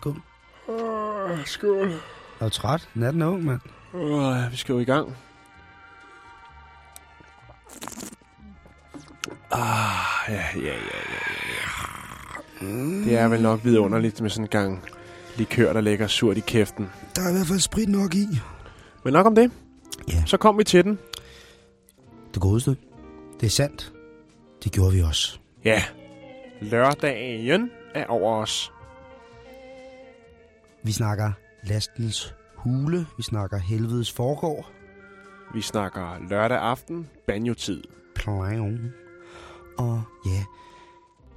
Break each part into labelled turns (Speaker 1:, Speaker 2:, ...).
Speaker 1: Skål.
Speaker 2: Uh, skål.
Speaker 1: Er du træt? Natten er ung, mand.
Speaker 2: Uh, vi skal jo i gang. Ah, ja, ja, ja, ja, ja. Mm. Det er vel nok vidunderligt med sådan en gang likør, der ligger surt i kæften.
Speaker 1: Der er i hvert fald sprit nok i.
Speaker 2: Men nok om det.
Speaker 1: Ja.
Speaker 2: Så kom vi til den.
Speaker 1: Det godeste. Det er sandt. Det gjorde vi også.
Speaker 2: Ja. Lørdagen er over os.
Speaker 1: Vi snakker lastens hule. Vi snakker helvedes forgård.
Speaker 2: Vi snakker lørdag aften, banjotid.
Speaker 1: Plan. Og ja,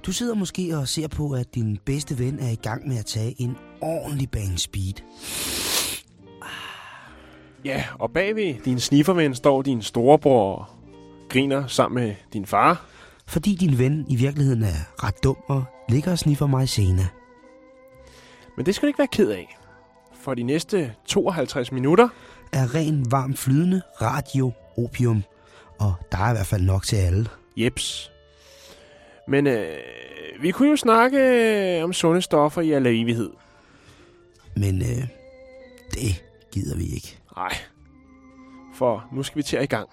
Speaker 1: du sidder måske og ser på, at din bedste ven er i gang med at tage en ordentlig bang speed.
Speaker 2: Ja, og bagved din snifferven står din storebror og griner sammen med din far.
Speaker 1: Fordi din ven i virkeligheden er ret dum og ligger og sniffer mig senere.
Speaker 2: Men det skal du ikke være ked af. For de næste 52 minutter,
Speaker 1: Er ren, varm, flydende radio opium. Og der er i hvert fald nok til alle.
Speaker 2: jeps. Men øh, vi kunne jo snakke øh, om sunde stoffer i al evighed.
Speaker 1: Men øh, det gider vi ikke.
Speaker 2: Nej, for nu skal vi til at i gang.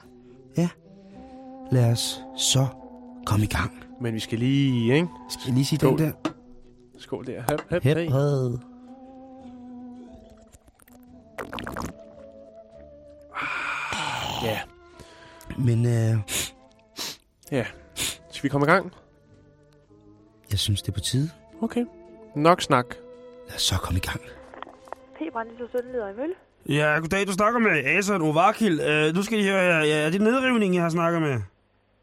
Speaker 1: Lad os så komme i gang.
Speaker 2: Men vi skal lige, ikke?
Speaker 1: Skal lige sige den der?
Speaker 2: Skål der. Hep, hep,
Speaker 1: Hep,
Speaker 2: hey. Ja,
Speaker 1: Men øh,
Speaker 2: ja. Skal vi komme i gang?
Speaker 1: jeg synes, det er på tide.
Speaker 2: Okay. Nok snak.
Speaker 1: Lad os så komme i gang.
Speaker 3: P. Brandis og Sønderleder i Mølle.
Speaker 4: Ja, goddag. Du snakker med Asa Novakil. Uh, nu skal I høre her. Ja, er det nedrivning, jeg har snakket med?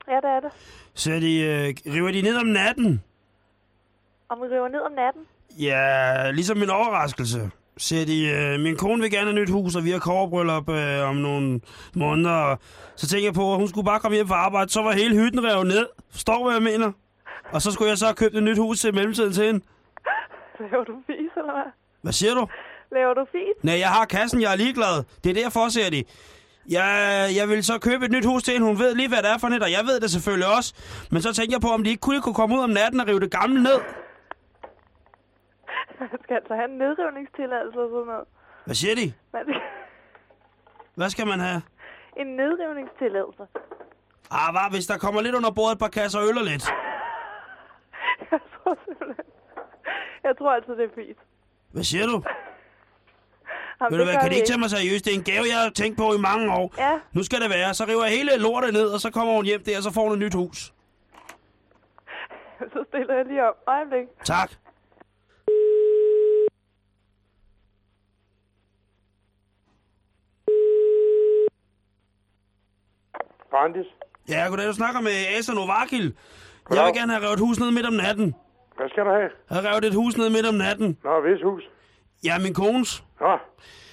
Speaker 3: Ja, det er det.
Speaker 4: Så er de, uh, river de ned om natten?
Speaker 3: Om vi river ned om natten.
Speaker 4: Ja, ligesom en overraskelse. Siger de, uh, min kone vil gerne have nyt hus, og vi har kårebryllup uh, om nogle måneder. Så tænker jeg på, at hun skulle bare komme hjem fra arbejde, så var hele hytten revet ned. Forstår hvad jeg mener? Og så skulle jeg så have købt et nyt hus til mellemtiden til hende.
Speaker 3: Laver du fis, eller hvad?
Speaker 4: Hvad siger du?
Speaker 3: Laver du fis?
Speaker 4: Nej, jeg har kassen, jeg er ligeglad. Det er derfor, siger de. Jeg, jeg vil så købe et nyt hus til hende. Hun ved lige, hvad det er for net, og jeg ved det selvfølgelig også. Men så tænker jeg på, om de ikke kunne kunne komme ud om natten og rive det gamle ned.
Speaker 3: Man skal altså have en nedrivningstilladelse og sådan noget.
Speaker 4: Hvad siger de?
Speaker 3: Man skal...
Speaker 4: Hvad skal man have?
Speaker 3: En nedrivningstilladelse.
Speaker 4: Ah, hvad, hvis der kommer lidt under bordet et par kasser øl og lidt.
Speaker 3: Jeg tror simpelthen... Jeg tror altså, det er fis.
Speaker 4: Hvad siger du?
Speaker 3: Jamen,
Speaker 4: Ved du hvad, kan de ikke tage mig seriøst? Det er en gave, jeg har tænkt på i mange år.
Speaker 3: Ja,
Speaker 4: Nu skal det være. Så river jeg hele lortet ned, og så kommer hun hjem der, og så får hun et nyt hus.
Speaker 3: så stiller jeg lige op. Øjeblik.
Speaker 4: Tak.
Speaker 5: Brandis,
Speaker 4: Ja, goddag, du snakker med Asa Novakil. Jeg vil gerne have revet et hus ned midt om natten.
Speaker 5: hvad skal du have?
Speaker 4: Jeg har revet et hus ned midt om natten.
Speaker 5: Nå, hvis hus.
Speaker 4: Ja, min kones.
Speaker 5: Nå,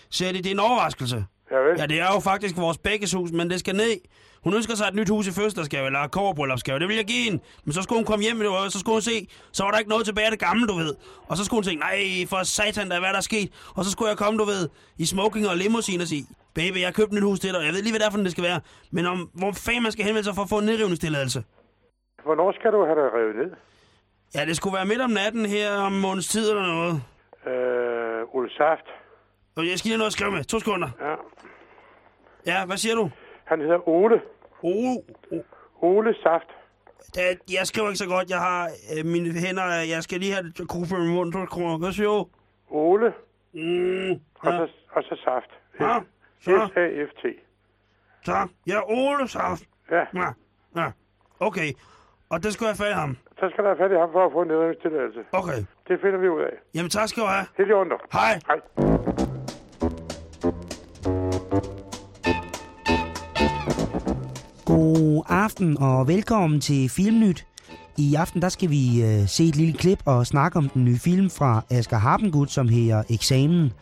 Speaker 4: Siger de, det er en overraskelse.
Speaker 5: ja vel.
Speaker 4: Ja, det er jo faktisk vores begges hus, men det skal ned. Hun ønsker sig et nyt hus i fødselsdagsgave, eller kårerbryllupsgave. Det vil jeg give hende. Men så skulle hun komme hjem, og så skulle hun se, så var der ikke noget tilbage af det gamle, du ved. Og så skulle hun tænke, nej, for satan, der er hvad der er sket. Og så skulle jeg komme, du ved, i smoking og limousine og sige, baby, jeg har købt et nyt hus til dig. Jeg ved lige, hvad det er for, det skal være. Men om, hvor fanden man skal henvende sig for at få en nedrivningstilladelse.
Speaker 5: Hvornår skal du have det revet ned?
Speaker 4: Ja, det skulle være midt om natten her om måneds tid eller noget.
Speaker 5: Øh, Ole Saft.
Speaker 4: Og jeg skal lige noget at skrive med. To sekunder.
Speaker 5: Ja.
Speaker 4: Ja, hvad siger du?
Speaker 5: Han hedder Ole.
Speaker 4: Oh.
Speaker 5: Ole Saft.
Speaker 4: Det, jeg skriver ikke så godt. Jeg har øh, mine hænder. Jeg skal lige have det kuffe i munden. To kroner. Hvad siger du?
Speaker 5: Ole,
Speaker 4: Mm,
Speaker 5: og,
Speaker 4: ja,
Speaker 5: så, og så Saft.
Speaker 4: ja, så,
Speaker 5: S-A-F-T.
Speaker 4: så. Ja, Ole Saft.
Speaker 5: Ja,
Speaker 4: Ja, ja. Okay. Og det skal jeg have fat i ham.
Speaker 5: så skal der have fat i ham for at få en nedrivningstilladelse.
Speaker 4: Okay.
Speaker 5: Det finder vi ud af.
Speaker 4: Jamen, tak skal du have.
Speaker 5: Helt i under.
Speaker 4: Hej.
Speaker 5: Hej.
Speaker 1: God aften og velkommen til Filmnyt. I aften der skal vi øh, se et lille klip og snakke om den nye film fra Asger Harpengud, som hedder Eksamen.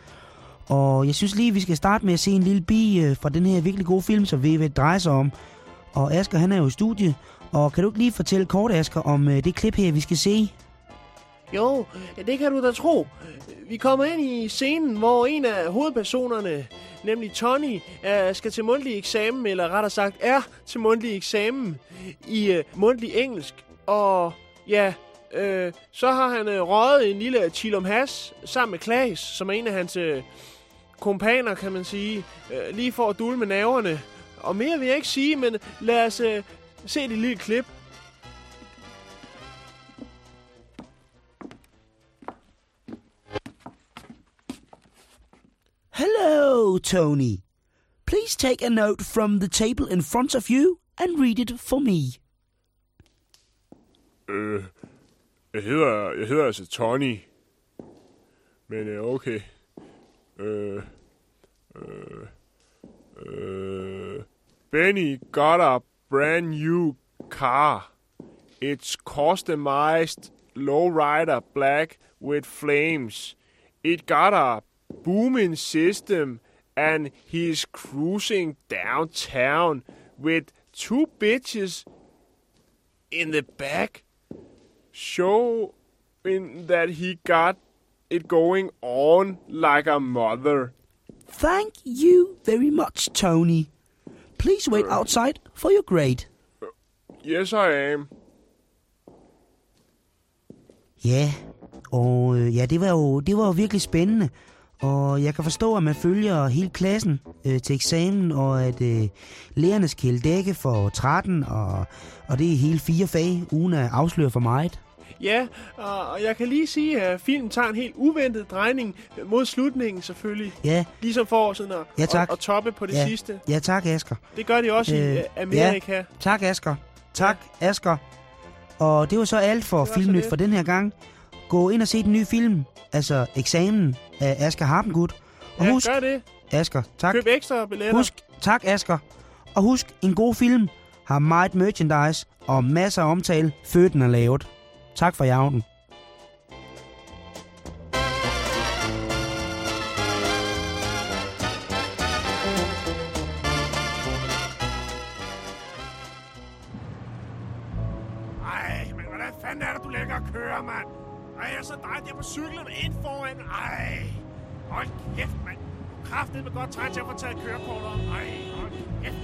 Speaker 1: Og jeg synes lige, vi skal starte med at se en lille bi øh, fra den her virkelig gode film, som ved, drejer sig om. Og Asger, han er jo i studie. Og kan du ikke lige fortælle kort, Asger, om øh, det klip her, vi skal se?
Speaker 6: Jo, det kan du da tro. Vi kommer ind i scenen, hvor en af hovedpersonerne, nemlig Tony, skal til mundtlig eksamen, eller rettere sagt er til mundtlig eksamen i uh, mundtlig engelsk. Og ja,
Speaker 2: øh, så har han øh, røget en lille chilom has sammen med Klaas, som er en af hans øh, kompaner, kan man sige, øh, lige for at dule med naverne. Og mere vil jeg ikke sige, men lad os øh, se det lille klip.
Speaker 7: Hello, Tony. Please take a note from the table in front of you and read it for me.
Speaker 8: Øh, jeg hedder, jeg hedder altså Tony. Men øh, okay. Benny got a brand new car. It's customized lowrider black with flames. It got a booming system and he's cruising downtown with two bitches in the back showing that he got it going on like a mother.
Speaker 7: Thank you very much, Tony. Please wait outside for your grade.
Speaker 8: Yes, I am.
Speaker 7: Ja, og øh, ja, det var, jo, det var jo virkelig spændende. Og jeg kan forstå, at man følger hele klassen øh, til eksamen, og at øh, lærerne skal dække for 13, og, og det er hele fire fag, uden at afsløre for meget.
Speaker 2: Ja, og og jeg kan lige sige, at filmen tager en helt uventet drejning mod slutningen selvfølgelig.
Speaker 7: Ja,
Speaker 2: Ligesom for sådan at,
Speaker 7: Ja, tak.
Speaker 2: at, at toppe på det
Speaker 7: Ja.
Speaker 2: sidste.
Speaker 7: ja tak Asger.
Speaker 2: Det gør de også øh,
Speaker 7: Øh,
Speaker 2: i Amerika.
Speaker 7: Tak Asger. Tak Asger. Og det var så alt for Filmnyt for den her gang. Gå ind og se den nye film, altså Eksamen af Asger Harpengud. Og
Speaker 2: Ja,
Speaker 7: husk,
Speaker 2: gør det.
Speaker 7: Asger, tak.
Speaker 2: Køb ekstra billetter.
Speaker 7: Husk, tak Asger. Og husk, en god film har meget merchandise og masser af omtale, før den er lavet. Tak for i.
Speaker 8: Ej, men hvordan fanden er det, du lægger og kører, mand? Ej, jeg er så dig der på cyklen ind foran. Ej, hold kæft, mand. Kraftet med godt træt til at få taget kørekortet. Ej, hold kæft.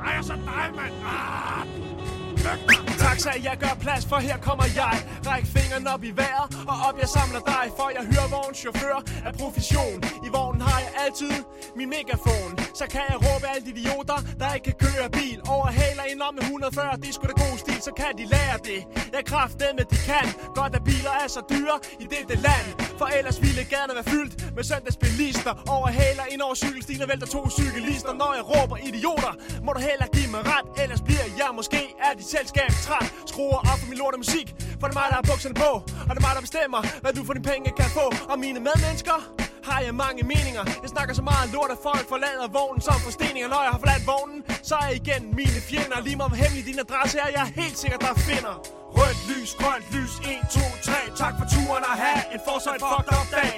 Speaker 8: Ej, jeg er så dig, mand. Ah,
Speaker 2: Taxa, jeg gør plads, for her kommer jeg. Ræk fingeren op i vejret, og op jeg samler dig For jeg hører vognens chauffør af profession. I vognen har jeg altid min megafon. Så kan jeg råbe alle de idioter, der ikke kan køre bil. Overhaler ind om med 140, det er sgu da god stil Så kan de lære det, jeg kræfter med de kan. Godt at biler er så dyre i dette land. For ellers ville gaderne være fyldt med søndagsbilister. Overhaler ind over cykelstien og vælter to cyklister. Når jeg råber idioter, må du heller give mig ret Ellers bliver jeg måske af dit selskab træt. Skruer op for min lorte musik For det er mig, der har bukserne på. Og det er mig, der bestemmer, hvad du for dine penge kan få. Og mine medmennesker har jeg mange meninger. Jeg snakker så meget lort, at folk forlader vognen som forsteninger Når jeg har forladt vognen, så er jeg igen mine fjender. Lige meget hemmelig din adresse er, jeg helt sikker, der finder. Rødt lys, grønt lys, 1, 2, 3 Tak for turen og have en fortsat fucked up dag.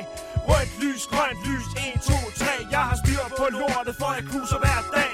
Speaker 2: Rødt lys, grønt lys, 1, 2, 3 Jeg har styr på lortet, for jeg cruiser hver dag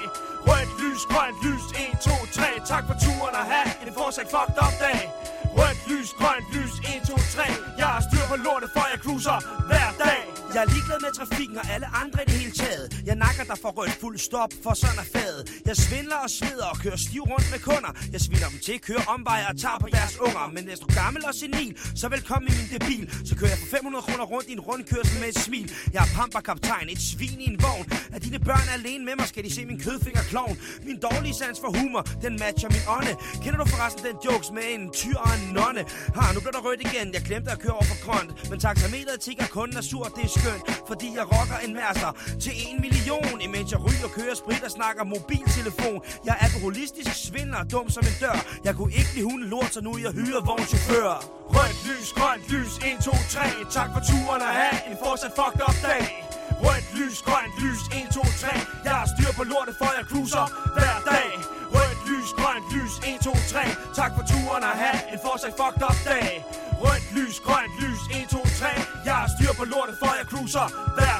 Speaker 2: lortet, hver dag
Speaker 9: Jeg er ligeglad med trafikken og alle andre i det hele taget. Nakker dig for rødt fuld stop, for sådan er fadet. Jeg svindler og sveder og kører stiv rundt med kunder. Jeg sviner dem til, kører omveje og tager på deres unger. Men hvis du gammel og senil, så velkommen i min debil. Så kører jeg for 500 kroner rundt i en rundkørsel med et smil. Jeg er pamperkaptajn, et svin i en vogn. Er dine børn alene med mig, skal de se min kødfinger klovn. Min dårlige sans for humor, den matcher min ånde. Kender du forresten den jokes med en tyr og en nonne? Ha, nu bliver der rødt igen, jeg glemte at køre over for grønt. Men taxameteret tigger kunden er sur, det er skønt. Fordi jeg rocker en master til en million. Imens jeg ryger, kører sprit og snakker mobiltelefon. Jeg er alkoholistisk, svindler, dum som en dør. Jeg kunne ikke lide hunde lort, så nu jeg hyrer vognchauffør.
Speaker 8: Rødt lys, grønt lys, 1, 2, 3 Tak for turen og have en fortsat fucked up dag. Rødt lys, grønt lys, 1, 2, 3 Jeg har styr på lortet, for jeg cruiser hver dag. Rødt lys, grønt lys, 1, 2, 3 Tak for turen og have en fortsat fucked up dag. Rødt lys, grønt lys, 1, 2, 3 Jeg har styr på lortet, for jeg cruiser hver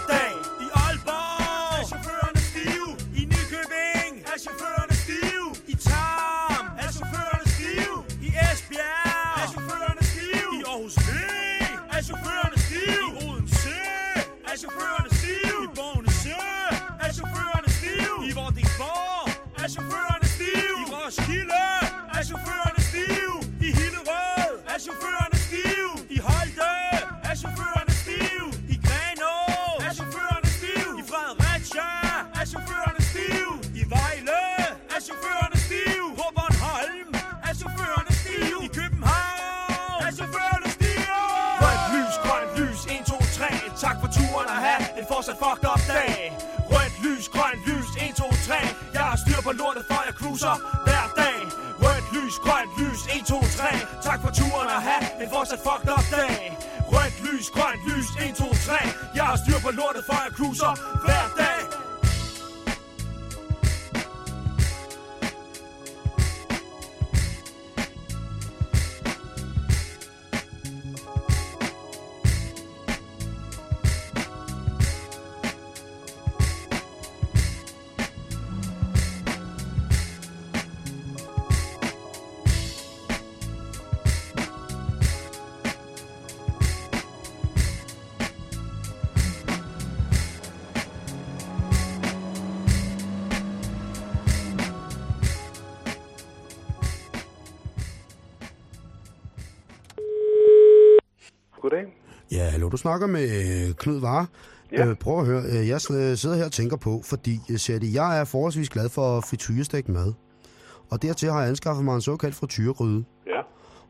Speaker 8: så hver dag. Rødt lys, grønt lys, 1, 2, 3 Tak for turen og have en fortsat fucked up dag. Rødt lys, grønt lys, 1, 2, 3 Jeg har styr på lortet, for jeg cruiser hver
Speaker 1: hallo, du snakker med øh, Knud Vare.
Speaker 10: Ja.
Speaker 1: Øh, prøv at høre, øh, jeg sidder sidder her og tænker på, fordi det, jeg er forholdsvis glad for frityrestegt mad. Og dertil har jeg anskaffet mig en såkaldt frityregryde.
Speaker 10: Ja.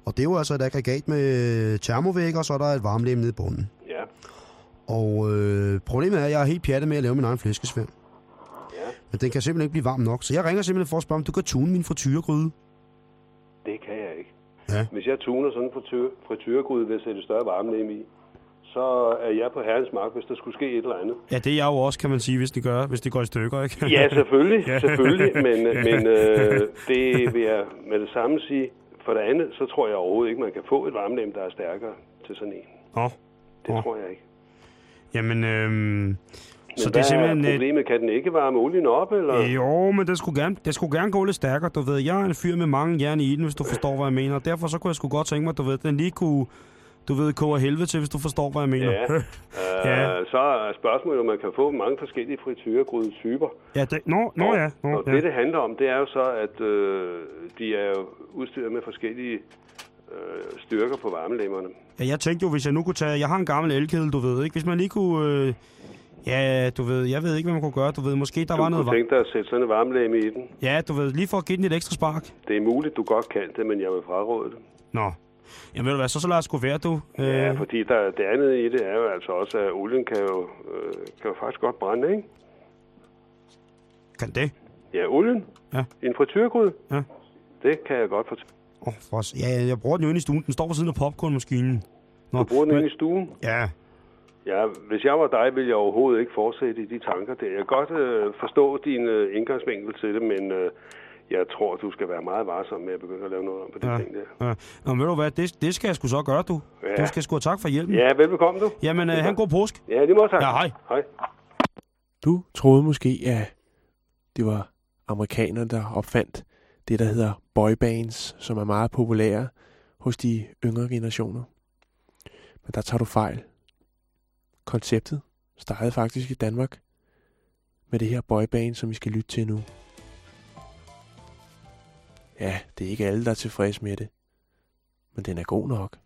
Speaker 1: Og det er jo altså et aggregat med termovæg, og så er der et varmlem nede i bunden.
Speaker 10: Ja.
Speaker 1: Og øh, problemet er, at jeg er helt pjattet med at lave min egen flæskesvær.
Speaker 10: Ja.
Speaker 1: Men den kan simpelthen ikke blive varm nok. Så jeg ringer simpelthen for at spørge, om du kan tune min frityregryde.
Speaker 10: Det kan jeg ikke.
Speaker 1: Ja.
Speaker 10: Hvis jeg tuner sådan en frityr, frityregryde ved at sætte større varmelem i, så er jeg på herrens mark, hvis der skulle ske et eller andet.
Speaker 9: Ja, det er jeg jo også, kan man sige, hvis det, gør, hvis det går i stykker, ikke?
Speaker 10: Ja, selvfølgelig,
Speaker 9: Ja.
Speaker 10: selvfølgelig, men, men øh, det vil jeg med det samme sige. For det andet, så tror jeg overhovedet ikke, man kan få et varmelem, der er stærkere til sådan en.
Speaker 9: Nå,
Speaker 10: Det
Speaker 9: Nå.
Speaker 10: tror jeg ikke.
Speaker 9: jamen, øhm,
Speaker 10: Men
Speaker 9: så det er simpelthen...
Speaker 10: er
Speaker 9: et-
Speaker 10: problemet? Kan den ikke varme olien op, eller?
Speaker 9: Øh, Jo, men det skulle, gerne, det skulle gerne gå lidt stærkere, du ved. Jeg er en fyr med mange jern i den, hvis du forstår, hvad jeg mener. Derfor så kunne jeg sgu godt tænke mig, du ved, den lige kunne, du ved, koge af helvede til, hvis du forstår, hvad jeg mener.
Speaker 10: Ja.
Speaker 9: Ja.
Speaker 10: Øh, så er spørgsmålet, om man kan få mange forskellige frityregryde-typer.
Speaker 9: ja det, nå, nå ja. Nå,
Speaker 10: og
Speaker 9: ja.
Speaker 10: det, det handler om, det er jo så, at øh, de er jo udstyret med forskellige øh, styrker på varmelemmerne.
Speaker 9: ja, jeg tænkte jo, hvis jeg nu kunne tage... Jeg har en gammel elkedel, du ved, ikke? Hvis man lige kunne... Øh, ja, du ved, jeg ved ikke, hvad man kunne gøre. Du ved, måske der
Speaker 10: Du
Speaker 9: var noget... var-
Speaker 10: tænke dig at sætte sådan en varmelemme i den.
Speaker 9: Ja, du ved, lige for at give den et ekstra spark.
Speaker 10: Det er muligt, du godt kan det, men jeg vil fraråde det.
Speaker 9: Nå. Jamen ved du hvad, så, så lad os sgu være, du. Øh,
Speaker 10: Ja, fordi der, det andet i det er jo altså også, at olien kan jo, øh, kan jo faktisk godt brænde, ikke?
Speaker 9: Kan det?
Speaker 10: Ja, olien.
Speaker 9: Ja.
Speaker 10: En frityregryde.
Speaker 9: Ja.
Speaker 10: Det kan jeg godt fortælle.
Speaker 9: Åh, for, os- ja, jeg bruger den jo inde i stuen. Den står ved siden af popcornmaskinen. Nå,
Speaker 10: Du bruger den
Speaker 9: men-
Speaker 10: inde i stuen.
Speaker 9: Ja,
Speaker 10: Ja, hvis jeg var dig, ville jeg overhovedet ikke fortsætte i de tanker der. Jeg kan godt øh, forstå din øh, indgangsvinkel til det, men øh, jeg tror, du skal være meget varsom med at begynde at lave noget om på de
Speaker 9: Ja.
Speaker 10: ting der.
Speaker 9: ja. Nå, men ved du hvad, det, det skal jeg sgu så gøre, du.
Speaker 10: Ja.
Speaker 9: Du skal sgu have tak for hjælpen.
Speaker 10: Ja, velbekomme du.
Speaker 9: Jamen, øh, han god påsk.
Speaker 10: Ja, lige måde tak.
Speaker 9: Ja, hej.
Speaker 10: Hej.
Speaker 2: Du troede måske, at det var amerikanere, der opfandt det, der hedder boybands, som er meget populære hos de yngre generationer. Men der tager du fejl. Konceptet startede faktisk i Danmark med det her boyband, som vi skal lytte til nu. Ja, det er ikke alle, der er tilfredse med det. Men den er god nok.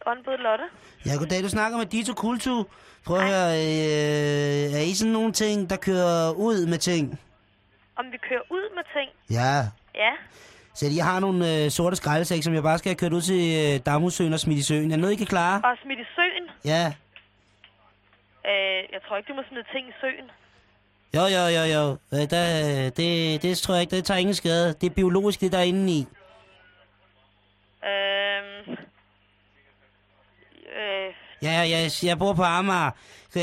Speaker 11: Grønbød Lotte.
Speaker 7: Ja, goddag. Du snakker med Dito Kultu. Prøv at høre, øh, er I sådan nogle ting, der kører ud med ting?
Speaker 11: Om vi kører ud med ting?
Speaker 7: Ja.
Speaker 11: Ja.
Speaker 7: Så jeg har nogle øh, sorte skraldesæk, som jeg bare skal have kørt ud til øh, Damhussøen og smidt i søen. Er noget, I kan klare?
Speaker 11: Og smidt i søen?
Speaker 7: Ja.
Speaker 11: Øh, jeg tror ikke, du må smide ting i søen.
Speaker 7: Jo, jo, jo, jo. Øh, der, det, det tror jeg ikke, det tager ingen skade. Det er biologisk, det der er inde i.
Speaker 11: Øh, øh,
Speaker 7: Ja, jeg, jeg bor på Amager. Øh,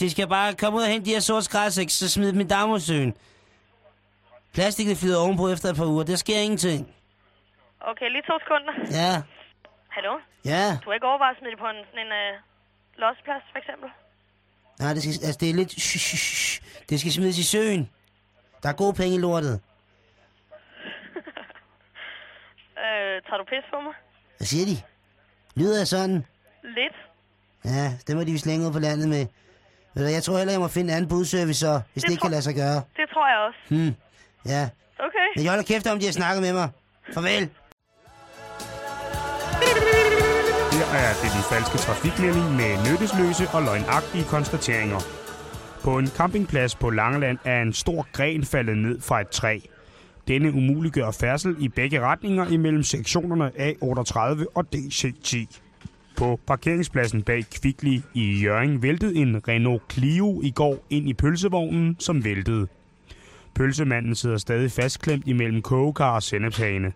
Speaker 7: det skal bare komme ud og hente de her sorte skraldesæk, så smid dem i Damhussøen. Plastikket flyder ovenpå efter et par uger. Der sker ingenting.
Speaker 11: okay, lige to sekunder.
Speaker 7: Ja,
Speaker 11: Hallo?
Speaker 7: ja.
Speaker 11: Du har ikke overvejet at smide det på en, sådan en øh, losseplads, for eksempel?
Speaker 7: Nej, det, skal, altså, det er lidt... Shh, shh, shh. Det skal smides i søen. Der er gode penge i lortet.
Speaker 11: Øh, tager du pis på mig?
Speaker 7: Hvad siger de? Lyder jeg sådan?
Speaker 11: Lidt.
Speaker 7: Ja, det må de jo slænge ud på landet med. Ved du Jeg tror heller, jeg må finde en anden budservice så, hvis det,
Speaker 11: Det
Speaker 7: ikke kan lade sig gøre.
Speaker 11: Det tror jeg også.
Speaker 7: Hmm. Ja.
Speaker 11: Okay.
Speaker 7: Men jeg holder kæft om, de har snakket med mig. Farvel.
Speaker 9: Her er det den falske trafikmelding med nyttesløse og løgnagtige konstateringer. På en campingplads på Langeland er en stor gren faldet ned fra et træ. Denne umuliggør færdsel i begge retninger imellem sektionerne A38 og DC10.
Speaker 12: På parkeringspladsen bag Kvickly i Jørgen væltede en Renault Clio i går ind i pølsevognen, som væltede. Pølsemanden sidder stadig fastklemt imellem kogekar og sennepshane.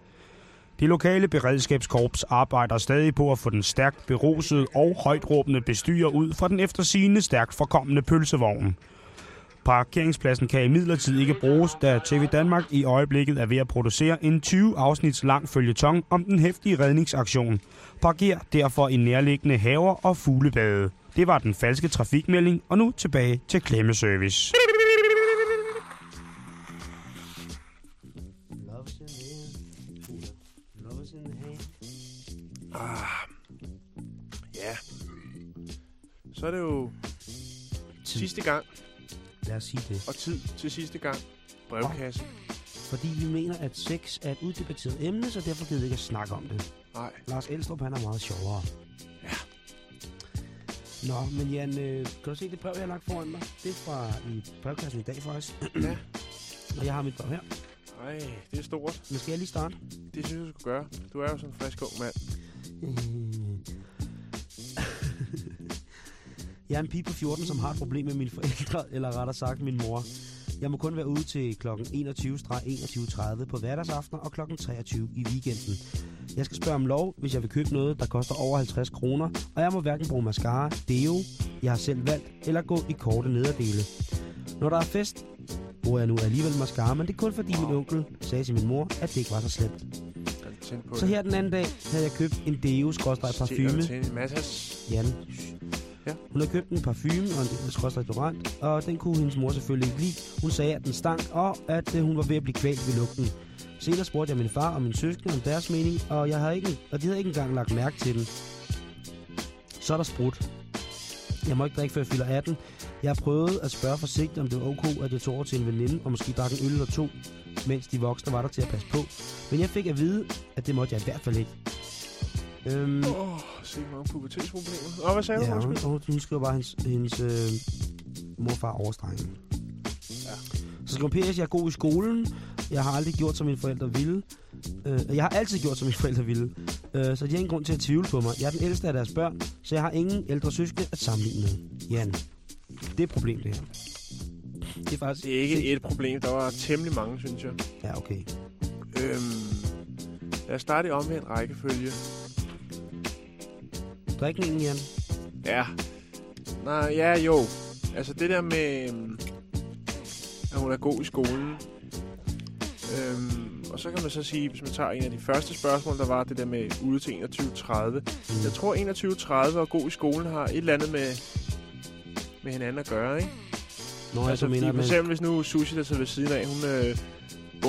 Speaker 12: Det lokale beredskabskorps arbejder stadig på at få den stærkt berusede og højtråbende bestyrer ud fra den eftersigende stærkt forkommende pølsevogn. Parkeringspladsen kan imidlertid ikke bruges, da TV Danmark i øjeblikket er ved at producere en 20 afsnits lang følgetong om den hæftige redningsaktion. Parker derfor i nærliggende haver og fuglebade. Det var den falske trafikmelding, og nu tilbage til klemmeservice.
Speaker 2: Så er det jo sidste gang,
Speaker 1: Lad os sige det.
Speaker 2: og tid til sidste gang. Brevkasse.
Speaker 1: Fordi vi mener, at sex er et uddebatteret emne, så derfor gider vi ikke at snakke om det.
Speaker 2: Nej.
Speaker 1: Lars Elstrup, han er meget sjovere.
Speaker 2: Ja.
Speaker 1: Nå, men Jan, øh, kan du se det brev, jeg har lagt foran mig? Det er fra i brevkassen i dag, faktisk.
Speaker 2: Ja.
Speaker 1: Og jeg har mit brev her.
Speaker 2: Nej, det er stort.
Speaker 1: Men skal jeg lige starte?
Speaker 2: Det synes jeg, du skal gøre. Du er jo sådan en frisk ung mand.
Speaker 1: Jeg er en pige på 14, som har et problem med mine forældre, eller rettere sagt min mor. Jeg må kun være ude til kl. 21-21.30 på hverdagsaftener og kl. 23 i weekenden. Jeg skal spørge om lov, hvis jeg vil købe noget, der koster over 50 kroner, og jeg må hverken bruge mascara, deo, jeg har selv valgt, eller gå i korte nederdele. Når der er fest, bruger jeg nu alligevel mascara, men det er kun fordi min onkel sagde til min mor, at det ikke var så slemt. Så her den anden dag havde jeg købt en deo parfume.
Speaker 2: Til en masse.
Speaker 1: Jan.
Speaker 2: Ja.
Speaker 1: Hun havde købt en parfume og en lille restaurant, og den kunne hendes mor selvfølgelig ikke lide. Hun sagde, at den stank, og at øh, hun var ved at blive kvalt ved lugten. Senere spurgte jeg min far og min søskende om deres mening, og, jeg havde ikke, og de havde ikke engang lagt mærke til den. Så er der sprut. Jeg må ikke drikke, før jeg fylder 18. Jeg har prøvet at spørge forsigtigt, om det var okay, at jeg tog over til en veninde og måske drak en øl eller to, mens de voksne var der til at passe på. Men jeg fik at vide, at det måtte jeg i hvert fald ikke. Øhm,
Speaker 2: Åh, oh, se mange pubertetsproblemer. Og hvad sagde
Speaker 1: Ja,
Speaker 2: du, undskyld?
Speaker 1: hun, hun skriver bare hendes, hendes øh, morfar overstrengen.
Speaker 2: Ja.
Speaker 1: Så skriver PS, jeg er god i skolen. Jeg har aldrig gjort, som mine forældre ville. Øh, jeg har altid gjort, som mine forældre ville. Øh, så de har ingen grund til at tvivle på mig. Jeg er den ældste af deres børn, så jeg har ingen ældre søskende at sammenligne med. Jan, det er et problem, det her. Det er faktisk...
Speaker 2: Det er ikke et problem. Der var temmelig mange, synes jeg.
Speaker 1: Ja, okay.
Speaker 2: Øhm, lad os starte i omvendt rækkefølge.
Speaker 1: Drikningen, Jan.
Speaker 2: Ja. Nej, ja, jo. Altså det der med, øhm, at hun er god i skolen. Øhm, og så kan man så sige, hvis man tager en af de første spørgsmål, der var det der med ude til 21.30.
Speaker 1: Mm.
Speaker 2: Jeg tror 21.30 og god i skolen har et eller andet med, med hinanden at gøre, ikke?
Speaker 1: Nå,
Speaker 2: altså,
Speaker 1: så mener,
Speaker 2: for eksempel hvis nu Sushi, der sidder ved siden af, hun øh,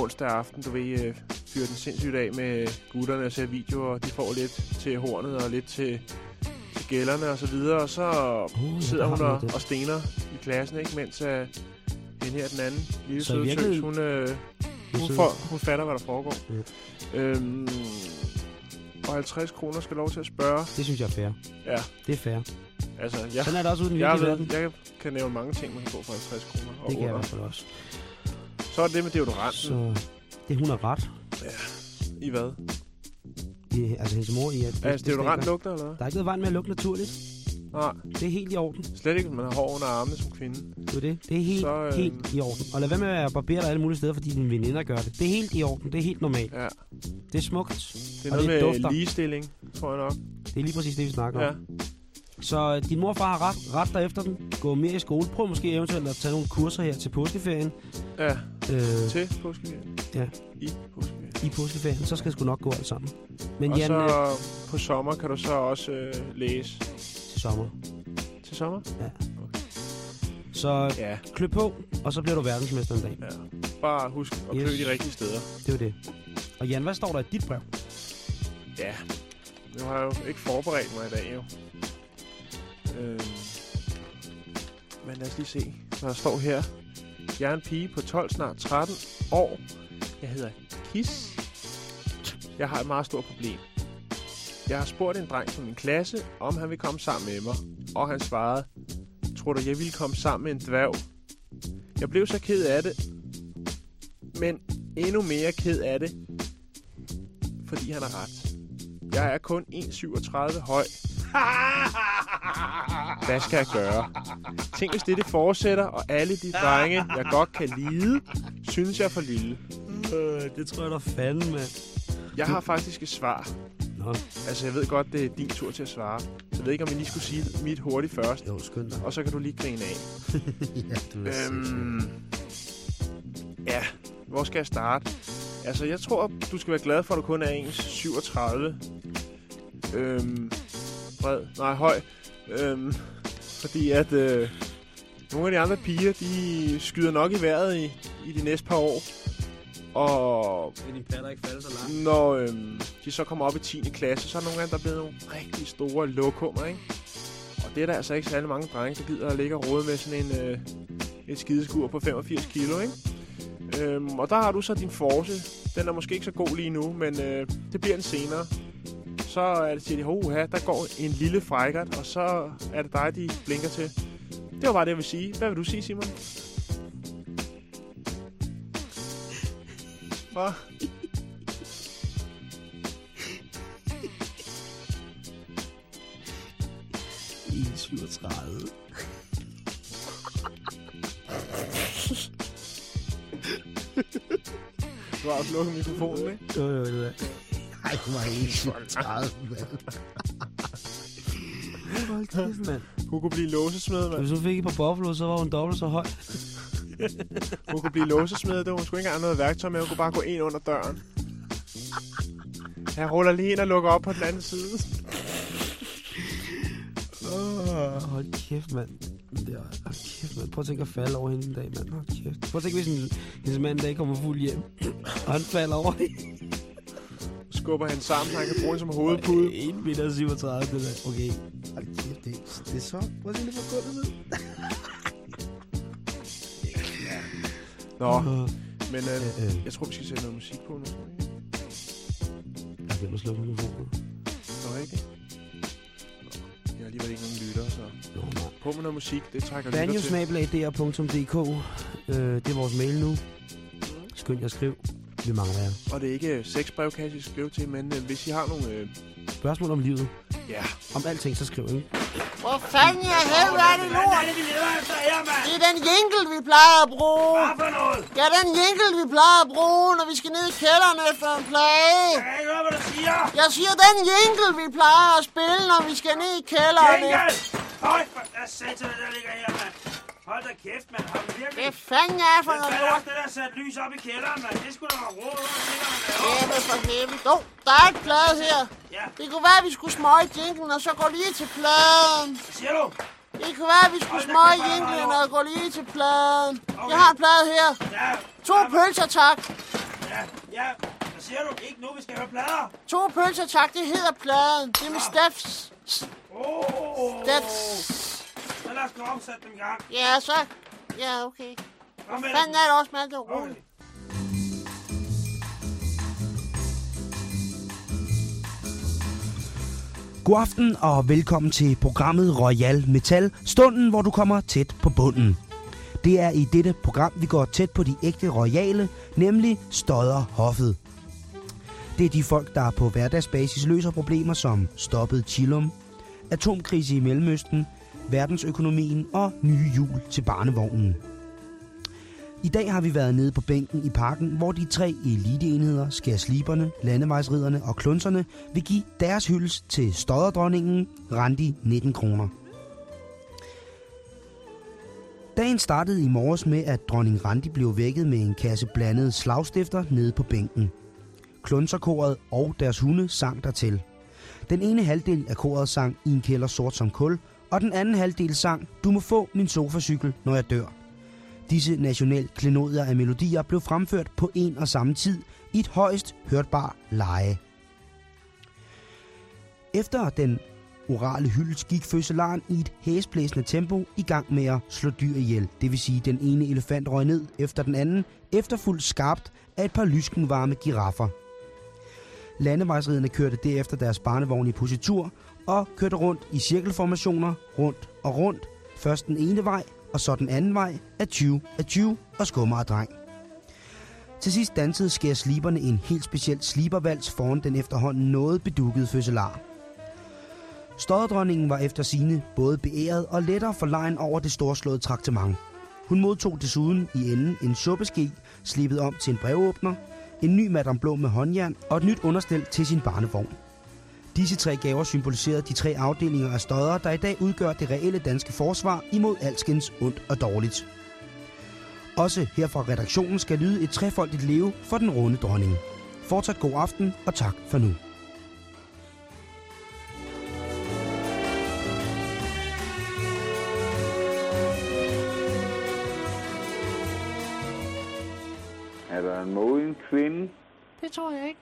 Speaker 2: onsdag aften, du ved, øh, fyrer den sindssygt af med gutterne og ser videoer, og de får lidt til hornet og lidt til, til gælderne og så videre, og så
Speaker 1: Uh,
Speaker 2: sidder
Speaker 1: der
Speaker 2: hun og, og stener i klassen, ikke? Mens uh, den her, den anden lille
Speaker 1: Så
Speaker 2: søde tøs, hun, øh, hun, får, hun fatter, hvad der foregår.
Speaker 1: Ja.
Speaker 2: Øhm, og 50 kroner skal lov til at spørge.
Speaker 1: Det synes jeg er fair.
Speaker 2: Ja,
Speaker 1: Det er fair.
Speaker 2: altså,
Speaker 1: Ja.
Speaker 2: jeg,
Speaker 1: Sådan er det også uden
Speaker 2: jeg, ved,
Speaker 1: verden.
Speaker 2: jeg kan nævne mange ting, man kan få for 50 kroner. Og
Speaker 1: Det kan jeg i
Speaker 2: under.
Speaker 1: hvert fald også.
Speaker 2: Så er det med deodoranten.
Speaker 1: Så det, hun har ret.
Speaker 2: I hvad?
Speaker 1: Det, altså hendes mor i... At,
Speaker 2: Altså, deodorant lugter, eller hvad?
Speaker 1: Der er ikke noget vejen med at lugte naturligt.
Speaker 2: Nej,
Speaker 1: Det er helt i orden.
Speaker 2: slet ikke, hvis man har hår under armene som kvinde.
Speaker 1: Det er det. Det er helt,
Speaker 2: Så, øh,
Speaker 1: helt i orden. Og lad være med at barbere dig alle mulige steder, fordi dine veninder gør det. Det er helt i orden. Det er helt normalt.
Speaker 2: Ja,
Speaker 1: Det er smukt.
Speaker 2: det er
Speaker 1: Og
Speaker 2: noget
Speaker 1: det
Speaker 2: med
Speaker 1: dufter.
Speaker 2: ligestilling, tror jeg nok.
Speaker 1: Det er lige præcis det, vi snakker
Speaker 2: Ja.
Speaker 1: om. Så øh, din morfar har ret, ret dig efter den. Gå mere i skole. Prøv måske eventuelt at tage nogle kurser her til påskeferien.
Speaker 2: Ja,
Speaker 1: Øh,
Speaker 2: til påskeferien.
Speaker 1: Ja.
Speaker 2: I påskeferien.
Speaker 1: I påskeferien. Så skal det sgu nok gå alt sammen. Men
Speaker 2: Og
Speaker 1: Jan,
Speaker 2: så
Speaker 1: øh,
Speaker 2: på sommer kan du så også øh, læse.
Speaker 1: til sommer.
Speaker 2: Til sommer?
Speaker 1: Så
Speaker 2: Ja.
Speaker 1: klø på, og så bliver du verdensmester en dag.
Speaker 2: ja. Bare husk at
Speaker 1: Yes.
Speaker 2: købe de rigtige steder.
Speaker 1: Det er det. Og Jan, hvad står der i dit brev?
Speaker 2: Ja. Nu har jeg jo ikke forberedt mig i dag, jo. Øhm. Men lad os lige se, hvad der står her. Jeg er en pige på 12, snart 13 år. Jeg hedder Kis. Jeg har et meget stort problem. Jeg har spurgt en dreng fra min klasse, om han vil komme sammen med mig. Og han svarede, tror du, jeg ville komme sammen med en dværg? Jeg blev så ked af det. Men endnu mere ked af det, fordi han har ret. Jeg er kun 1,37 høj Hvad skal jeg gøre? Tænk, hvis det, det fortsætter, og alle de drenge, jeg godt kan lide, synes jeg er for lille.
Speaker 9: Øh, det tror jeg da fanden, mand.
Speaker 2: Jeg har faktisk et svar.
Speaker 9: Nå.
Speaker 2: Altså, jeg ved godt, det er din tur til at svare. Så jeg ved ikke, om jeg lige skulle sige mit hurtigt først.
Speaker 7: Jo, skynd dig.
Speaker 2: Og så kan du lige grine af.
Speaker 7: ja, du er
Speaker 2: Øhm, ja, hvor skal jeg starte? Altså, jeg tror, du skal være glad for, at du kun er 1,37. Øhm, bred. Nej, høj. Øhm, fordi at øh, nogle af de andre piger, de skyder nok i vejret i, i de næste par år. Og
Speaker 9: Vil din patter ikke falde så langt?
Speaker 2: når øhm, de så kommer op i 10. klasse, så er nogle af dem, der er blevet nogle rigtig store lokummer, ikke? Og det er der altså ikke særlig mange drenge, der gider at ligge og rode med sådan en, øh, et skideskur på 85 kilo, ikke? Øhm, og der har du så din force. Den er måske ikke så god lige nu, men øh, det bliver den senere. Så er det, siger de, hoha, der går en lille frækkert, og så er det dig, de blinker til. Det var bare det, jeg vil sige. Hvad vil du sige, Simon? Hvad?
Speaker 9: I 37.
Speaker 2: Du har også lukket mikrofonen, ikke?
Speaker 9: Jo, jo, det er.
Speaker 7: Ej, du var helt 37, mand.
Speaker 9: Hold kæft, mand.
Speaker 2: Hun kunne blive låsesmed, mand.
Speaker 9: Hvis hun fik et par buffalo, så var hun dobbelt så høj.
Speaker 2: Hun kunne blive låsesmed. Det hun skulle ikke have noget værktøj med. Hun kunne bare gå ind under døren. Jeg ruller lige ind og lukker op på den anden side.
Speaker 9: Oh, hold kæft, mand. Det er, hold kæft, mand. Prøv at tænke at falde over hende en dag, mand. Hold kæft. Prøv at tænke, hvis en, hendes mand en dag kommer fuld hjem. og han falder over hende.
Speaker 2: Skubber han sammen, han kan bruge den som hovedpude.
Speaker 9: 1 meter 37, det der. Okay.
Speaker 7: Hold kæft, det, det er så... Prøv at se det fra gulvet ned.
Speaker 2: Nå, men øh,
Speaker 7: Øh, øh.
Speaker 2: jeg tror, vi skal sætte noget musik på nu. jeg
Speaker 9: glemmer at slukke mikrofonen.
Speaker 2: Nå, ikke? Nå, jeg har alligevel ikke nogen lytter, så...
Speaker 9: Nå, nej.
Speaker 2: På med noget musik, det trækker lytter til.
Speaker 1: Banjosnabelag.dk øh, Det er vores mail nu. Skynd jer skrive. Vi mangler jer.
Speaker 2: Og det er ikke seks brevkasse, I skal skrive til, men øh, hvis I har nogle... Øh,
Speaker 1: Spørgsmål om livet.
Speaker 2: ja,
Speaker 1: Om alting, så skriv, ikke?
Speaker 13: Hvor fanden i helvede er det lort?
Speaker 14: det, vi leder efter her, mand?
Speaker 13: Det er den jingle, vi plejer at bruge.
Speaker 14: Hvad for noget?
Speaker 13: Ja, den jingle, vi plejer at bruge, når vi skal ned i kælderen efter en plage.
Speaker 14: Jeg kan ikke høre, hvad du siger.
Speaker 13: Jeg siger, den jingle, vi plejer at spille, når vi skal ned i kælderen.
Speaker 14: Jingle! Høj, for der satan, der ligger her, mand. Hold da kæft, mand. Har du virkelig...
Speaker 13: Hvad fanden er for noget
Speaker 14: er
Speaker 13: lort?
Speaker 14: det, der sat lys op i kælderen, mand? Det skulle da være råd over til, man
Speaker 13: Ja, men for helvede. Jo, der er et plade her.
Speaker 14: Ja,
Speaker 13: Det kunne være, at vi skulle smøge jinglen, og så gå lige til pladen.
Speaker 14: hvad siger du?
Speaker 13: Det kunne være, at vi skulle smøge jinglen og gå lige til pladen. Jeg har en plade her.
Speaker 14: Ja,
Speaker 13: To pølser, tak.
Speaker 14: ja, ja. Hvad siger du? Ikke nu, vi skal høre plader.
Speaker 13: To pølser, tak. Det hedder pladen. Det er med Steffs.
Speaker 14: Åh, oh,
Speaker 13: That's...
Speaker 14: lad os gå op og sætte dem i gang.
Speaker 13: Ja, så... Ja, okay.
Speaker 14: Kom med
Speaker 13: Fanden
Speaker 14: det.
Speaker 13: er det også med alt det
Speaker 14: Okay.
Speaker 13: roligt.
Speaker 1: God aften og velkommen til programmet Royal Metal, stunden hvor du kommer tæt på bunden. Det er i dette program, vi går tæt på de ægte royale, nemlig Stodder Hoffet. Det er de folk, der på hverdagsbasis løser problemer som stoppet chillum, atomkrise i Mellemøsten, verdensøkonomien og nye jul til barnevognen. I dag har vi været nede på bænken i parken, hvor de tre eliteenheder, skærsliberne, landevejsriderne og klunserne vil give deres hyldes til stodderdronningen Randi 19 kroner. Dagen startede i morges med, at dronning Randi blev vækket med en kasse blandede slagstifter nede på bænken. Klunserkoret og deres hunde sang dertil. Den ene halvdel af koret sang i en kælder sort som kul, og den anden halvdel sang Du må få min sofacykel, når jeg dør. Disse nationalt klenodier af melodier blev fremført på en og samme tid i et højst hørtbar leje. Efter den orale hyldest gik fødselaren i et hæsblæsende tempo i gang med at slå dyr ihjel. Det vil sige, den ene elefant røg ned efter den anden, efterfuldt skarpt af et par lyskenvarme giraffer. Landevejsriderne kørte derefter deres barnevogn i positur og kørte rundt i cirkelformationer, rundt og rundt, først den ene vej, og så den anden vej af 20 af 20 og skummer og dreng. Til sidst dansede skær sliberne en helt speciel slibervals foran den efterhånden noget bedukkede fødselar.
Speaker 7: Stodderdronningen var efter sine både beæret og lettere forlegen over det storslåede traktement. Hun modtog desuden i enden en suppeske, slippet om til en brevåbner, en ny madame blå med håndjern og et nyt understel til sin barnevogn. Disse tre gaver symboliserede de tre afdelinger af stodder, der i dag udgør det reelle danske forsvar imod alskens ondt og dårligt. Også her fra redaktionen skal lyde et trefoldigt leve for den runde dronning. Fortsat god aften, og tak for nu.
Speaker 15: Er der en moden kvinde?
Speaker 13: Det tror jeg ikke.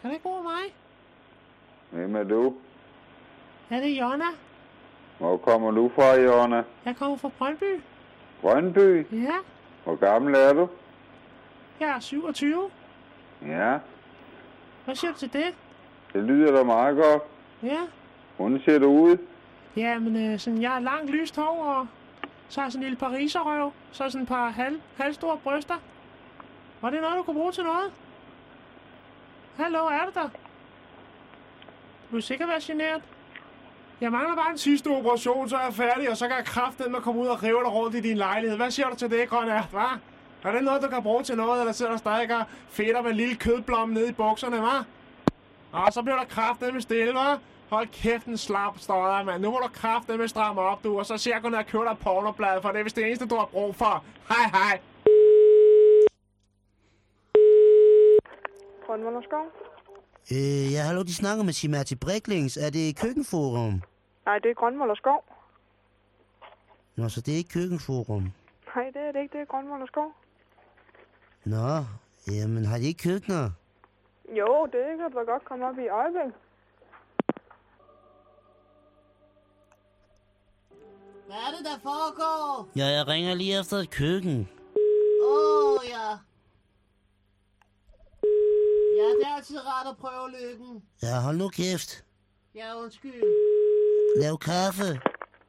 Speaker 13: Kan du ikke bruge mig?
Speaker 15: Hvem er du?
Speaker 13: Er det Jonna?
Speaker 15: Hvor kommer du fra, Jonna?
Speaker 13: Jeg kommer fra Brøndby.
Speaker 15: Brøndby?
Speaker 13: Ja,
Speaker 15: Hvor gammel er du?
Speaker 13: jeg er 27.
Speaker 15: Ja,
Speaker 13: Hvad siger du til det?
Speaker 15: det lyder da meget godt.
Speaker 13: Ja.
Speaker 15: Hvordan ser du ud?
Speaker 13: Ja, men øh, sådan, jeg har langt lyst hår, og så har jeg sådan en lille pariserrøv. Så har sådan et par halv, halvstore bryster. Var det noget, du kunne bruge til noget? Hallo, er det der? Du er sikkert være generet.
Speaker 8: Jeg mangler bare en sidste operation, så er jeg færdig, og så kan jeg kraftedeme med at komme ud og rive dig rundt i din lejlighed. Hvad siger du til det, Grønært, hva'? Er det noget, du kan bruge til noget, eller sidder der stadig og fedter med en lille kødblomme nede i bukserne, hva'? Og så bliver der kraftedeme stille, hva'? Hold kæft, en slap støder, mand. Nu må du kraftedeme stramme op, du, og så ser jeg kun, at jeg købe dig pornoblad, for det er vist det eneste, du har brug for. Hej, hej.
Speaker 16: Grønvolderskov?
Speaker 7: Øh, ja, hallo, de snakker med Simerti Briklings. Er det køkkenforum?
Speaker 16: Nej, det er Grønvolderskov.
Speaker 7: Nå, så det er ikke køkkenforum.
Speaker 16: Nej, det er det ikke. Det er Grønvolderskov.
Speaker 7: Nå, jamen har de ikke køkkener?
Speaker 16: Jo, det kan da godt komme op i øjeblik.
Speaker 13: Hvad er det, der foregår?
Speaker 7: Ja, jeg ringer lige efter et køkken.
Speaker 13: Åh, oh, ja. Ja, det er altid rart at prøve lykken.
Speaker 7: Ja, hold nu kæft.
Speaker 13: Ja, undskyld.
Speaker 7: Lav kaffe.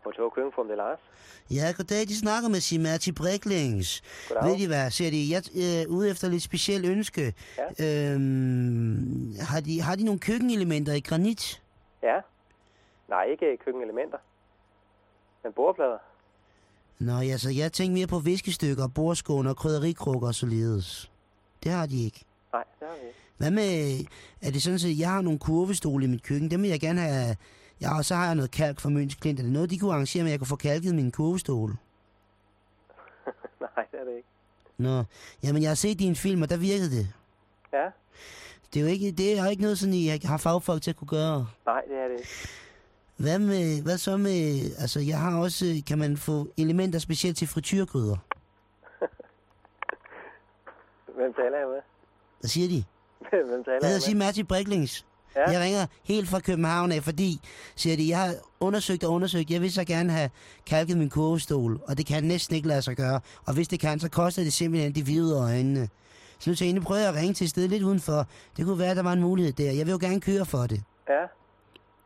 Speaker 17: Hotel Køkkenform, det er Lars.
Speaker 7: Ja, goddag, de snakker med Simerti Briklings.
Speaker 17: Goddag.
Speaker 7: Ved I hvad, ser de, jeg er øh, ude efter lidt specielt ønske.
Speaker 17: Ja.
Speaker 7: Øhm, har, de, har de nogle køkkenelementer i granit?
Speaker 17: Ja. Nej, ikke køkkenelementer. Men bordplader.
Speaker 7: Nå, ja, så jeg tænker mere på viskestykker, bordskåne og krydderikrukker og således. Det har de ikke.
Speaker 17: Nej, det har vi ikke.
Speaker 7: Hvad med, er det sådan, at jeg har nogle kurvestole i mit køkken, dem vil jeg gerne have, ja, og så har jeg noget kalk fra Møns Klint. Er det noget, de kunne arrangere med, at jeg kunne få kalket min kurvestole?
Speaker 17: Nej, det er det ikke.
Speaker 7: Nå, jamen jeg har set din film, og der virkede det.
Speaker 17: Ja.
Speaker 7: Det er jo ikke, det er ikke noget, sådan, I har fagfolk til at kunne gøre.
Speaker 17: Nej, det er det ikke.
Speaker 7: Hvad, med, hvad så med, altså jeg har også, kan man få elementer specielt til frityrgryder?
Speaker 17: Hvem taler jeg med?
Speaker 7: Hvad siger de?
Speaker 17: Hvem taler
Speaker 7: Jeg hedder Martin Briklings.
Speaker 17: Ja.
Speaker 7: Jeg ringer helt fra København af, fordi, siger de, jeg har undersøgt og undersøgt. Jeg vil så gerne have kalket min kurvestol, og det kan næsten ikke lade sig gøre. Og hvis det kan, så koster det simpelthen de hvide øjnene. Så nu tænkte jeg, prøver jeg at ringe til et sted lidt udenfor. Det kunne være, at der var en mulighed der. Jeg vil jo gerne køre for det.
Speaker 17: Ja.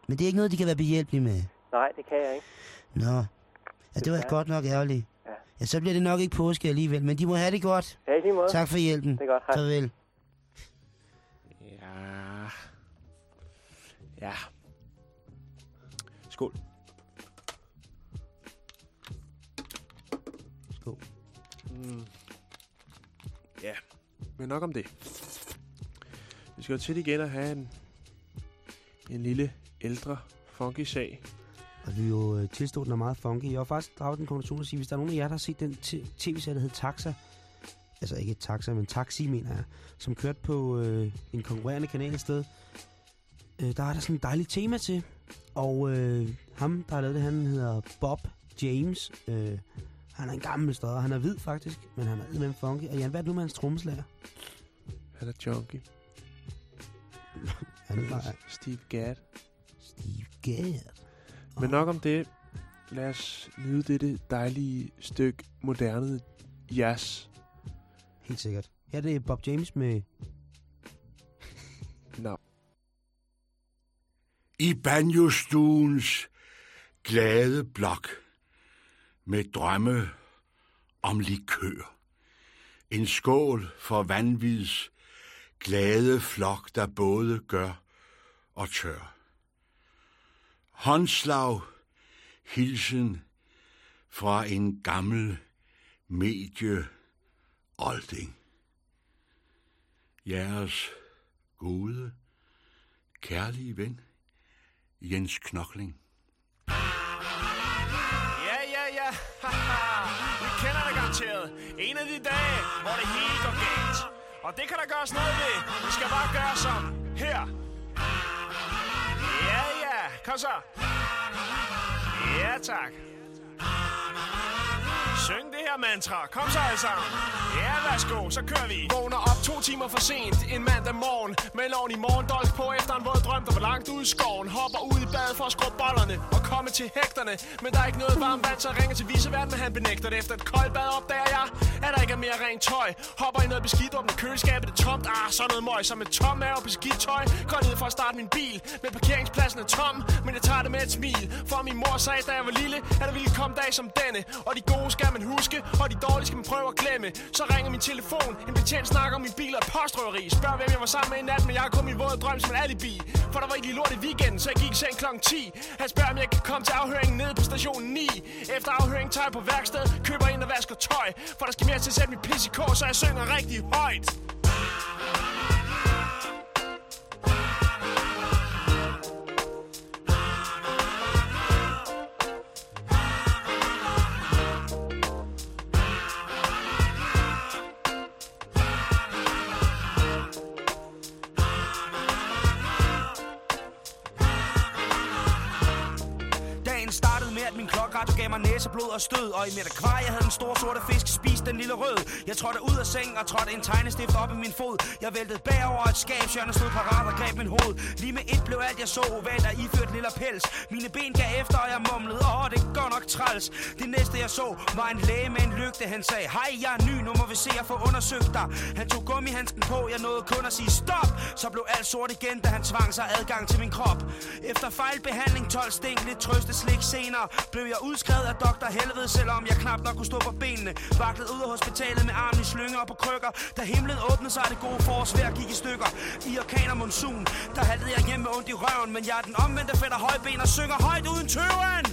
Speaker 7: Men det er ikke noget, de kan være behjælpelige med.
Speaker 17: Nej, det kan jeg ikke.
Speaker 7: Nå. Ja, det var
Speaker 17: Ja.
Speaker 7: godt nok ærgerligt.
Speaker 17: Ja.
Speaker 7: Ja, så bliver det nok ikke påske alligevel, men de må have det godt.
Speaker 17: Ja, i lige måde.
Speaker 7: Tak for hjælpen.
Speaker 17: Det er godt. Hej.
Speaker 7: Farvel.
Speaker 2: Ja. Ja. Skål.
Speaker 7: Skål.
Speaker 2: Mm. Ja, men nok om det. Vi skal jo til igen at have en, en lille ældre funky sag.
Speaker 7: Og vi er jo øh, tilstået, den er meget funky. Jeg har faktisk draget den konklusion at sige, hvis der er nogen af jer, der har set den tv-serie, der hedder Taxa, altså ikke Taxa, men Taxi, mener jeg, som kørte på øh, en konkurrerende kanal et sted, øh, der er der sådan et dejligt tema til. Og øh, ham, der har lavet det, han hedder Bob James. Øh, han er en gammel støder. Han er hvid faktisk, men han er med funky. Og Jan, hvad er det nu med hans trommeslager?
Speaker 2: Han er junkie.
Speaker 7: Han er bare
Speaker 2: Steve Gadd.
Speaker 7: Steve Gadd.
Speaker 2: Men nok om det. Lad os nyde dette dejlige stykke moderne jazz.
Speaker 7: Helt sikkert. Her er det Bob James med...
Speaker 2: Nå.
Speaker 18: I banjostuens glade blok med drømme om likør. En skål for vanvids glade flok, der både gør og tør. Håndslag hilsen fra en gammel medie olding. Jeres gode, kærlige ven, Jens Knokling.
Speaker 8: Ja, ja, ja. Vi kender det garanteret. En af de dage, hvor det hele går galt. Og det kan der gøres noget ved. Vi skal bare gøre som her. Ja, ja. Kom så. Ja, tak. Syng det her mantra. Kom så alle sammen. Ja, værsgo, så kører vi. Vågner op to timer for sent en mandag morgen. Med loven i morgendolk på efter en våd drøm, der var langt ude i skoven. Hopper ud i badet for at skrubbe bollerne og komme til hægterne. Men der er ikke noget varmt vand, så jeg ringer til viseverden, men han benægter det. Efter et koldt bad opdager jeg, at der ikke er mere rent tøj. Hopper i noget beskidt, åbner køleskabet, det er tomt. Ah, så noget møg, som et tom mave og beskidt tøj. Går ned for at starte min bil, men parkeringspladsen er tom. Men jeg tager det med et smil, for min mor sagde, da jeg var lille, at der ville komme dag som denne. Og de gode skal man huske, og de dårlige skal man prøve at glemme. Så ringer min telefon, en betjent snakker om min bil og et postrøveri. Spørger, hvem jeg var sammen med i nat, men jeg har kun min våde drøm som en alibi. For der var ikke lige lort i weekenden, så jeg gik i seng kl. 10. Han spørger, om jeg kan komme til afhøringen nede på stationen 9. Efter afhøringen tager jeg på værksted, køber ind og vasker tøj. For der skal mere til at sætte mit pis i kår, så jeg synger rigtig højt.
Speaker 9: Med, at min gav mig næseblod og stød. Og i mit af jeg havde en stor sorte fisk spist den lille rød. Jeg trådte ud af sengen og trådte en tegnestift op i min fod. Jeg væltede bagover et skab, så stod parat og greb min hoved. Lige med et blev alt jeg så, ovalt og iført lille pels. Mine ben gav efter, og jeg mumlede, åh, det går nok træls. Det næste jeg så, var en læge med en lygte. Han sagde, hej, jeg er ny, nu må vi se at få undersøgt dig. Han tog gummihandsken på, jeg nåede kun at sige stop! Så blev alt sort igen, da han tvang sig adgang til min krop. Efter fejlbehandling, 12 sting, lidt trøsteslik senere Blev jeg udskrevet af doktor Helvede, selvom jeg knap nok kunne stå på benene. Vaklet ud af hospitalet med armen i slynger og på krykker. Da himlen åbnede sig, det gode forårsvejr gik i stykker. I orkan og monsun, der haltede jeg hjem med ondt i røven Men jeg er den omvendte fætter højben og synger højt uden tøven.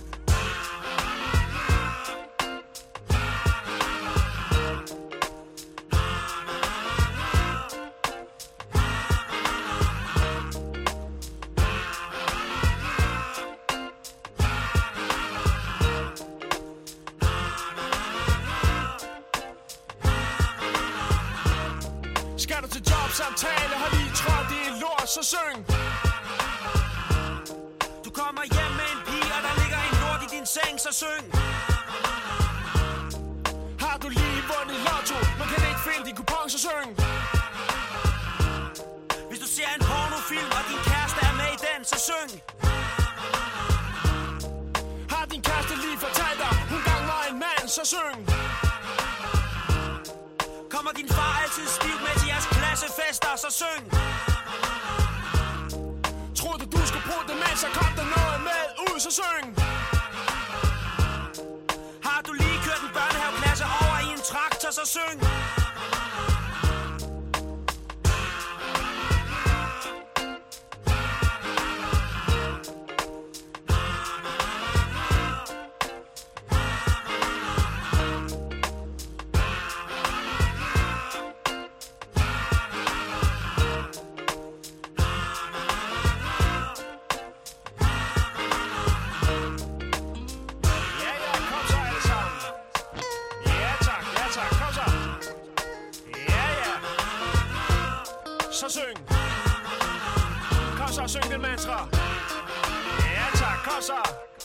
Speaker 8: Så syng Har du lige vundet lotto, man kan ikke finde din kupon, så syng.
Speaker 9: Hvis du ser en pornofilm, og din kæreste er med i den, så syng
Speaker 8: Har din kæreste lige fortalt dig, hun gang var en mand, så syng.
Speaker 9: Kommer din far altid stivt med til jeres klassefester, så syng
Speaker 8: Troede du skulle bruge det med, så kom der noget med ud, så syng.
Speaker 9: En traktor,
Speaker 8: Ja tak,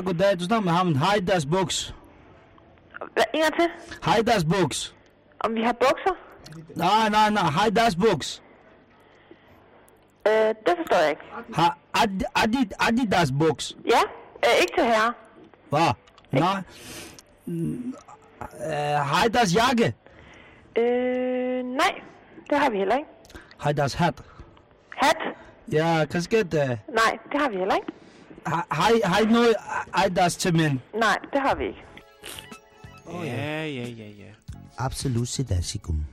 Speaker 8: Ja,
Speaker 19: goddag. Du snakker med ham. Heidas Buks.
Speaker 11: Hvad en gang til?
Speaker 19: Heidas Buks.
Speaker 11: Om vi har bukser?
Speaker 19: Nej, nej, nej. Heidas Buks.
Speaker 11: Øh, det forstår jeg ikke.
Speaker 19: Ha, Adi, Adi, Adidas Buks.
Speaker 11: Ja, øh, ikke til herre.
Speaker 19: Hvad? Nej. Øh, Heidas jakke.
Speaker 11: Øh, nej, det har vi heller ikke.
Speaker 19: Heidas hat.
Speaker 11: Hat?
Speaker 19: Ja, kasket. Øh.
Speaker 11: Nej, det har vi heller ikke.
Speaker 19: Har har I noget Heidas til mænd?
Speaker 11: Nej, det har vi ikke.
Speaker 2: Oh, ja, ja, ja, ja.
Speaker 1: Absolut sedasikum.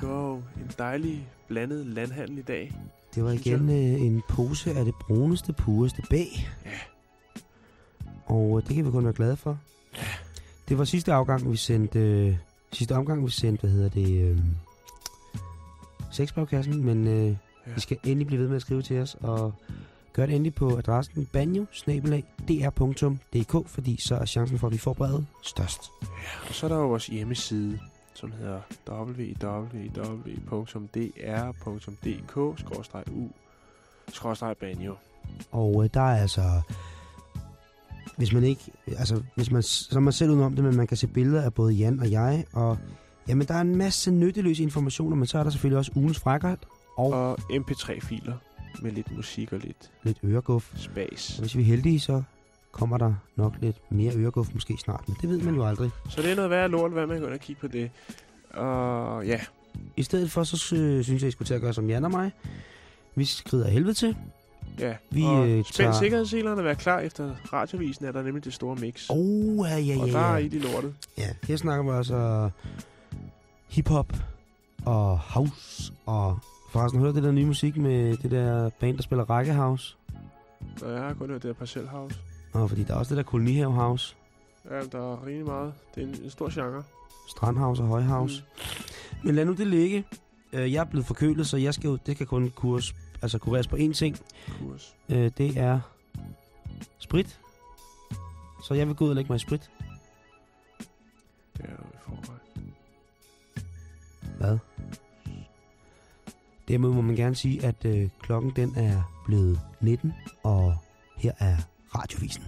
Speaker 2: Go. En dejlig blandet landhandel i dag.
Speaker 1: Det var igen øh, en pose af det bruneste, pureste bag.
Speaker 2: Ja.
Speaker 1: Og øh, det kan vi kun være glade for. Det var sidste afgang, vi sendte... Øh, sidste omgang, vi sendte, hvad hedder det... Øh, sexbrevkassen, men øh, ja. I skal endelig blive ved med at skrive til os, og gør det endelig på adressen banjo fordi så er chancen for, at vi får brevet størst.
Speaker 2: Ja, og så er der jo vores hjemmeside, som hedder www.dk-u-banjo.
Speaker 1: Og øh, der er altså... Hvis man ikke... Altså, hvis man, så man selv udenom det, men man kan se billeder af både Jan og jeg, og... Jamen, der er en masse nytteløse informationer, men så er der selvfølgelig også ugens frækert. Og,
Speaker 2: og MP3-filer med lidt musik og lidt...
Speaker 1: Lidt øreguf.
Speaker 2: Spas.
Speaker 1: Og hvis vi er heldige, så kommer der nok lidt mere øreguf måske snart, men det ved man jo aldrig.
Speaker 2: Så det er noget værd lort, hvad man går ind og kigge på det. Og ja.
Speaker 1: I stedet for, så synes jeg, I skulle til at gøre som Jan og mig. Vi skrider helvede til.
Speaker 2: Ja,
Speaker 1: vi,
Speaker 2: og
Speaker 1: øh,
Speaker 2: spænd
Speaker 1: tager...
Speaker 2: sikkerhedsselerne og vær klar efter radiovisen, er der nemlig det store mix.
Speaker 1: Oh, ja, ja, ja.
Speaker 2: Og der er i de lortet.
Speaker 1: Ja, her snakker vi altså hiphop og house og... Forresten, hørte det der nye musik med det der band, der spiller Række House?
Speaker 2: Nå, jeg har kun hørt det der Parcel House.
Speaker 1: Nå, fordi der er også det der Kolonihave House.
Speaker 2: Ja, der er rigtig meget. Det er en, en stor genre.
Speaker 1: Strandhouse og Højhouse. Mm. Men lad nu det ligge. Øh, jeg er blevet forkølet, så jeg skal jo, det kan kun kurs, altså kureres på én ting.
Speaker 2: Kurs.
Speaker 1: Øh, det er sprit. Så jeg vil gå ud og lægge mig i sprit.
Speaker 2: Det er jo i forvejen.
Speaker 1: Hvad? Dermed må man gerne sige, at øh, klokken den er blevet 19, og her er radiovisen.